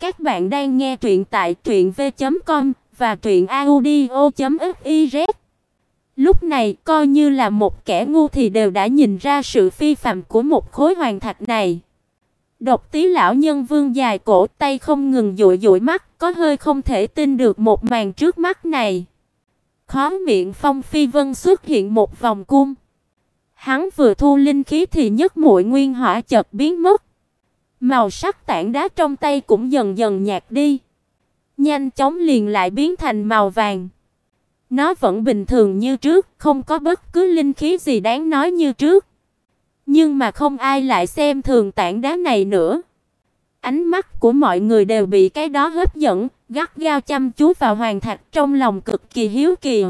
Các bạn đang nghe truyện tại truyệnv.com và truyệnaudio.fiz. Lúc này, coi như là một kẻ ngu thì đều đã nhìn ra sự phi phàm của một khối hoàng thạch này. Độc Tí lão nhân vương dài cổ, tay không ngừng dụi dụi mắt, có hơi không thể tin được một màn trước mắt này. Khóe miệng Phong Phi Vân xuất hiện một vòng cung. Hắn vừa thu linh khí thì nhất muội nguyên hỏa chợt biến mất. Màu sắc tảng đá trong tay cũng dần dần nhạt đi, nhanh chóng liền lại biến thành màu vàng. Nó vẫn bình thường như trước, không có bất cứ linh khí gì đáng nói như trước. Nhưng mà không ai lại xem thường tảng đá này nữa. Ánh mắt của mọi người đều bị cái đó hấp dẫn, gắt gao chăm chú vào hoàng thạch trong lòng cực kỳ hiếu kỳ.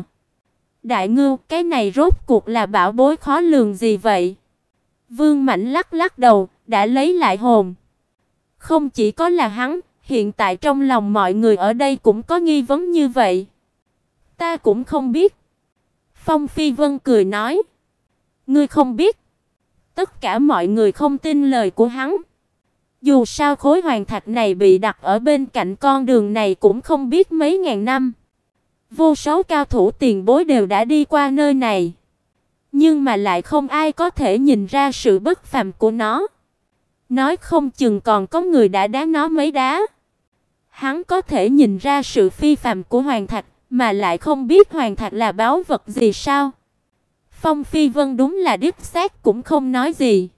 Đại ngưu, cái này rốt cuộc là bảo bối khó lường gì vậy? Vương Mạnh lắc lắc đầu, đã lấy lại hồn. Không chỉ có là hắn, hiện tại trong lòng mọi người ở đây cũng có nghi vấn như vậy. Ta cũng không biết. Phong Phi Vân cười nói, ngươi không biết? Tất cả mọi người không tin lời của hắn. Dù sao khối hoàng thạch này bị đặt ở bên cạnh con đường này cũng không biết mấy ngàn năm. Vô số cao thủ tiền bối đều đã đi qua nơi này, nhưng mà lại không ai có thể nhìn ra sự bất phàm của nó. Nói không chừng còn có người đã đá nó mấy đá. Hắn có thể nhìn ra sự phi phàm của hoàng thạch, mà lại không biết hoàng thạch là báu vật gì sao? Phong Phi Vân đúng là đích xác cũng không nói gì.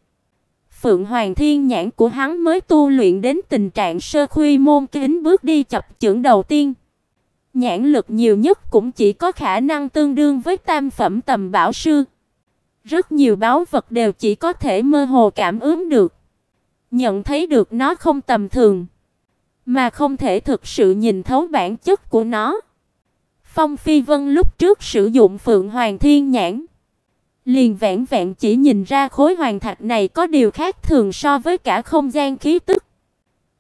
Phượng Hoàng Thiên nhãn của hắn mới tu luyện đến tình trạng sơ khuy môn kính bước đi chập chững đầu tiên. Nhãn lực nhiều nhất cũng chỉ có khả năng tương đương với tam phẩm tầm bảo sư. Rất nhiều báu vật đều chỉ có thể mơ hồ cảm ứng được nhận thấy được nó không tầm thường, mà không thể thực sự nhìn thấu bản chất của nó. Phong Phi Vân lúc trước sử dụng Phượng Hoàng Thiên Nhãn, liền vẹn vẹn chỉ nhìn ra khối hoàng thạch này có điều khác thường so với cả không gian khí tức.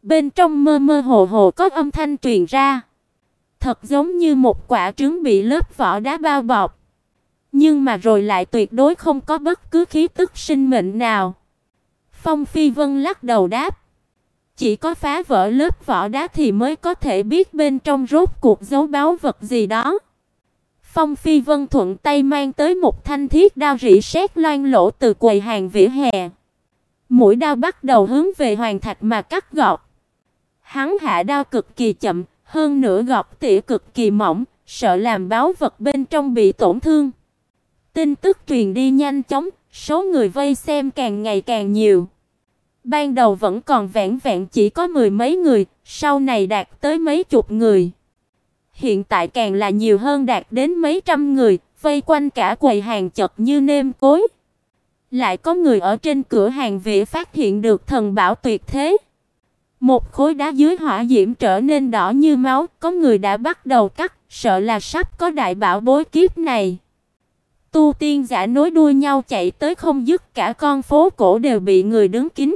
Bên trong mơ mơ hồ hồ có âm thanh truyền ra, thật giống như một quả trứng bị lớp vỏ đá bao bọc, nhưng mà rồi lại tuyệt đối không có bất cứ khí tức sinh mệnh nào. Phong Phi Vân lắc đầu đáp, chỉ có phá vỡ lớp vỏ đá thì mới có thể biết bên trong rốt cuộc giấu báu vật gì đó. Phong Phi Vân thuận tay mang tới một thanh thiết đao rỉ sét loang lỗ từ quầy hàng vỉa hè. Mũi đao bắt đầu hướng về hoàng thạch mà cắt gọt. Hắn hạ đao cực kỳ chậm, hơn nữa gọt tỉa cực kỳ mỏng, sợ làm báu vật bên trong bị tổn thương. Tin tức truyền đi nhanh chóng, Số người vây xem càng ngày càng nhiều. Ban đầu vẫn còn vẹn vẹn chỉ có mười mấy người, sau này đạt tới mấy chục người. Hiện tại càng là nhiều hơn đạt đến mấy trăm người, vây quanh cả quầy hàng chật như nêm cối. Lại có người ở trên cửa hàng vỉa phát hiện được thần bảo tuyệt thế. Một khối đá dưới hỏa diễm trở nên đỏ như máu, có người đã bắt đầu cắt, sợ là sắp có đại bảo bối kiếp này. Tu tiên giả nối đuôi nhau chạy tới không dứt cả con phố cổ đều bị người đứng kín.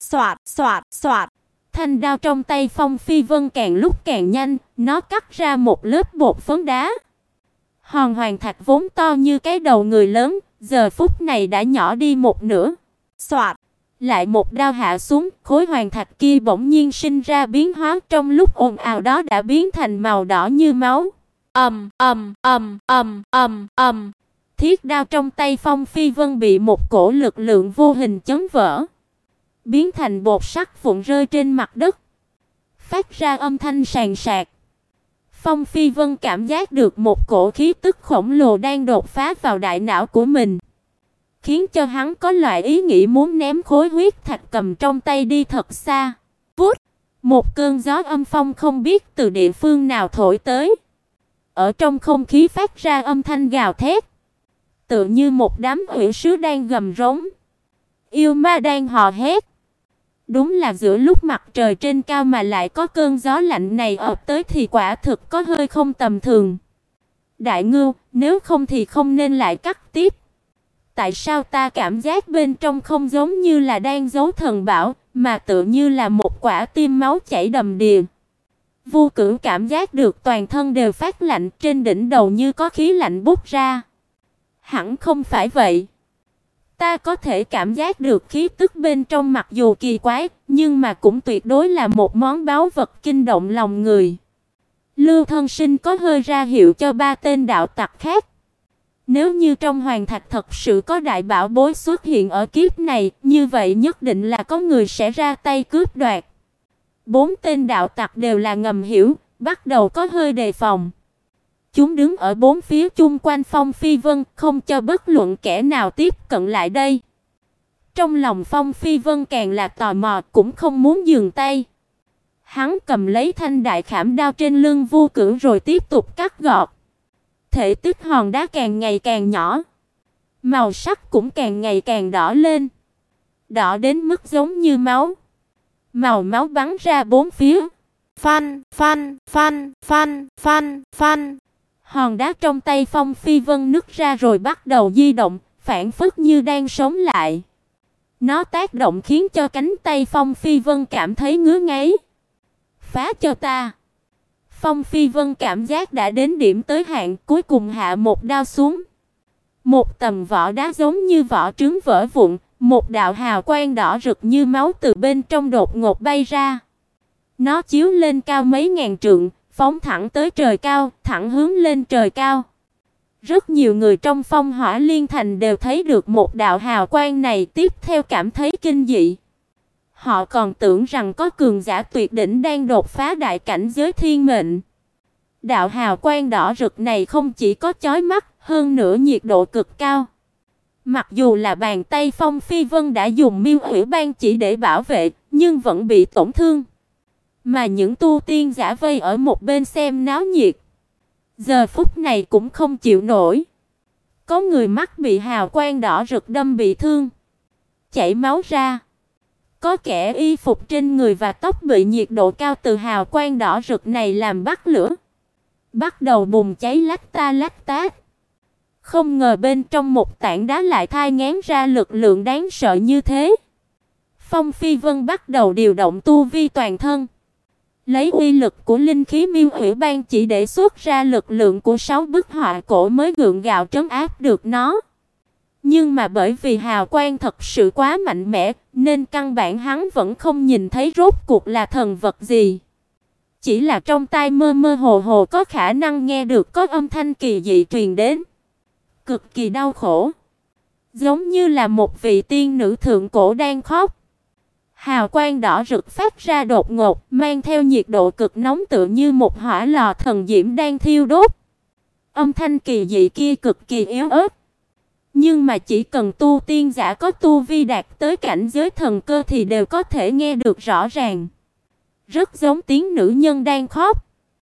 Soạt, soạt, soạt. Thanh đao trong tay Phong Phi Vân càng lúc càng nhanh, nó cắt ra một lớp bột phấn đá. Hòn hoàng thạch vốn to như cái đầu người lớn, giờ phút này đã nhỏ đi một nửa. Soạt, lại một đao hạ xuống, khối hoàng thạch kia bỗng nhiên sinh ra biến hóa trong lúc ồn ào đó đã biến thành màu đỏ như máu. Ầm ầm ầm ầm ầm ầm. Thiết đao trong tay Phong Phi Vân bị một cổ lực lượng vô hình chấn vỡ, biến thành bột sắt vụn rơi trên mặt đất, phát ra âm thanh sàn sạc. Phong Phi Vân cảm giác được một cổ khí tức khổng lồ đang đột phá vào đại não của mình, khiến cho hắn có loại ý nghĩ muốn ném khối huyết thạch cầm trong tay đi thật xa. Vút, một cơn gió âm phong không biết từ địa phương nào thổi tới, ở trong không khí phát ra âm thanh gào thét tựa như một đám hủy sứ đang gầm rống. Yêu ma đang hò hét. Đúng là giữa lúc mặt trời trên cao mà lại có cơn gió lạnh này ập tới thì quả thực có hơi không tầm thường. Đại ngưu, nếu không thì không nên lại cắt tiếp. Tại sao ta cảm giác bên trong không giống như là đang giấu thần bảo, mà tựa như là một quả tim máu chảy đầm đìa. Vu Cửu cảm giác được toàn thân đều phát lạnh, trên đỉnh đầu như có khí lạnh bốc ra. Hẳn không phải vậy. Ta có thể cảm giác được khí tức bên trong mặc dù kỳ quái, nhưng mà cũng tuyệt đối là một món báu vật kinh động lòng người. Lưu Thân Sinh có hơi ra hiệu cho ba tên đạo tặc khác. Nếu như trong hoàng thạch thật sự có đại bảo bối xuất hiện ở kiếp này, như vậy nhất định là có người sẽ ra tay cướp đoạt. Bốn tên đạo tặc đều là ngầm hiểu, bắt đầu có hơi đề phòng. Chúng đứng ở bốn phía chung quanh Phong Phi Vân, không cho bất luận kẻ nào tiếp cận lại đây. Trong lòng Phong Phi Vân càng là tò mò, cũng không muốn dừng tay. Hắn cầm lấy thanh đại khảm đao trên lưng Vu Cửu rồi tiếp tục cắt gọt. Thể tích hòn đá càng ngày càng nhỏ, màu sắc cũng càng ngày càng đỏ lên. Đỏ đến mức giống như máu. Màu máu bắn ra bốn phía. Phanh, phanh, phanh, phanh, phanh, phanh. Hòn đá trong tay Phong Phi Vân nứt ra rồi bắt đầu di động, phản phất như đang sống lại. Nó tác động khiến cho cánh tay Phong Phi Vân cảm thấy ngứa ngáy. Phá cho ta. Phong Phi Vân cảm giác đã đến điểm tới hạn, cuối cùng hạ một đao xuống. Một tầm vỏ đá giống như vỏ trứng vỡ vụn, một đạo hào quang đỏ rực như máu từ bên trong đột ngột bay ra. Nó chiếu lên cao mấy ngàn trượng, phóng thẳng tới trời cao, thẳng hướng lên trời cao. Rất nhiều người trong Phong Hỏa Liên Thành đều thấy được một đạo hào quang này, tiếp theo cảm thấy kinh dị. Họ còn tưởng rằng có cường giả tuyệt đỉnh đang đột phá đại cảnh giới thiên mệnh. Đạo hào quang đỏ rực này không chỉ có chói mắt, hơn nữa nhiệt độ cực cao. Mặc dù là bàn tay Phong Phi Vân đã dùng Miêu Hủy Ban chỉ để bảo vệ, nhưng vẫn bị tổn thương. Mà những tu tiên giả vây ở một bên xem náo nhiệt, giờ phút này cũng không chịu nổi. Có người mắt bị hào quang đỏ rực đâm bị thương, chảy máu ra. Có kẻ y phục trên người và tóc bị nhiệt độ cao từ hào quang đỏ rực này làm bắt lửa, bắt đầu bùng cháy lách ta lách tát. Không ngờ bên trong một tảng đá lại thai ngén ra lực lượng đáng sợ như thế. Phong Phi Vân bắt đầu điều động tu vi toàn thân. Lấy uy lực của linh khí miêu hủy ban chỉ để xuất ra lực lượng của sáu bức họa cổ mới gượng gạo trấn áp được nó. Nhưng mà bởi vì hào quang thật sự quá mạnh mẽ, nên căn bản hắn vẫn không nhìn thấy rốt cuộc là thần vật gì. Chỉ là trong tai mơ mơ hồ hồ có khả năng nghe được có âm thanh kỳ dị truyền đến. Cực kỳ đau khổ. Giống như là một vị tiên nữ thượng cổ đang khóc. Hào quang đỏ rực phát ra đột ngột, mang theo nhiệt độ cực nóng tựa như một hỏa lò thần diễm đang thiêu đốt. Âm thanh kỳ dị kia cực kỳ yếu ớt. Nhưng mà chỉ cần tu tiên giả có tu vi đạt tới cảnh giới thần cơ thì đều có thể nghe được rõ ràng. Rất giống tiếng nữ nhân đang khóc.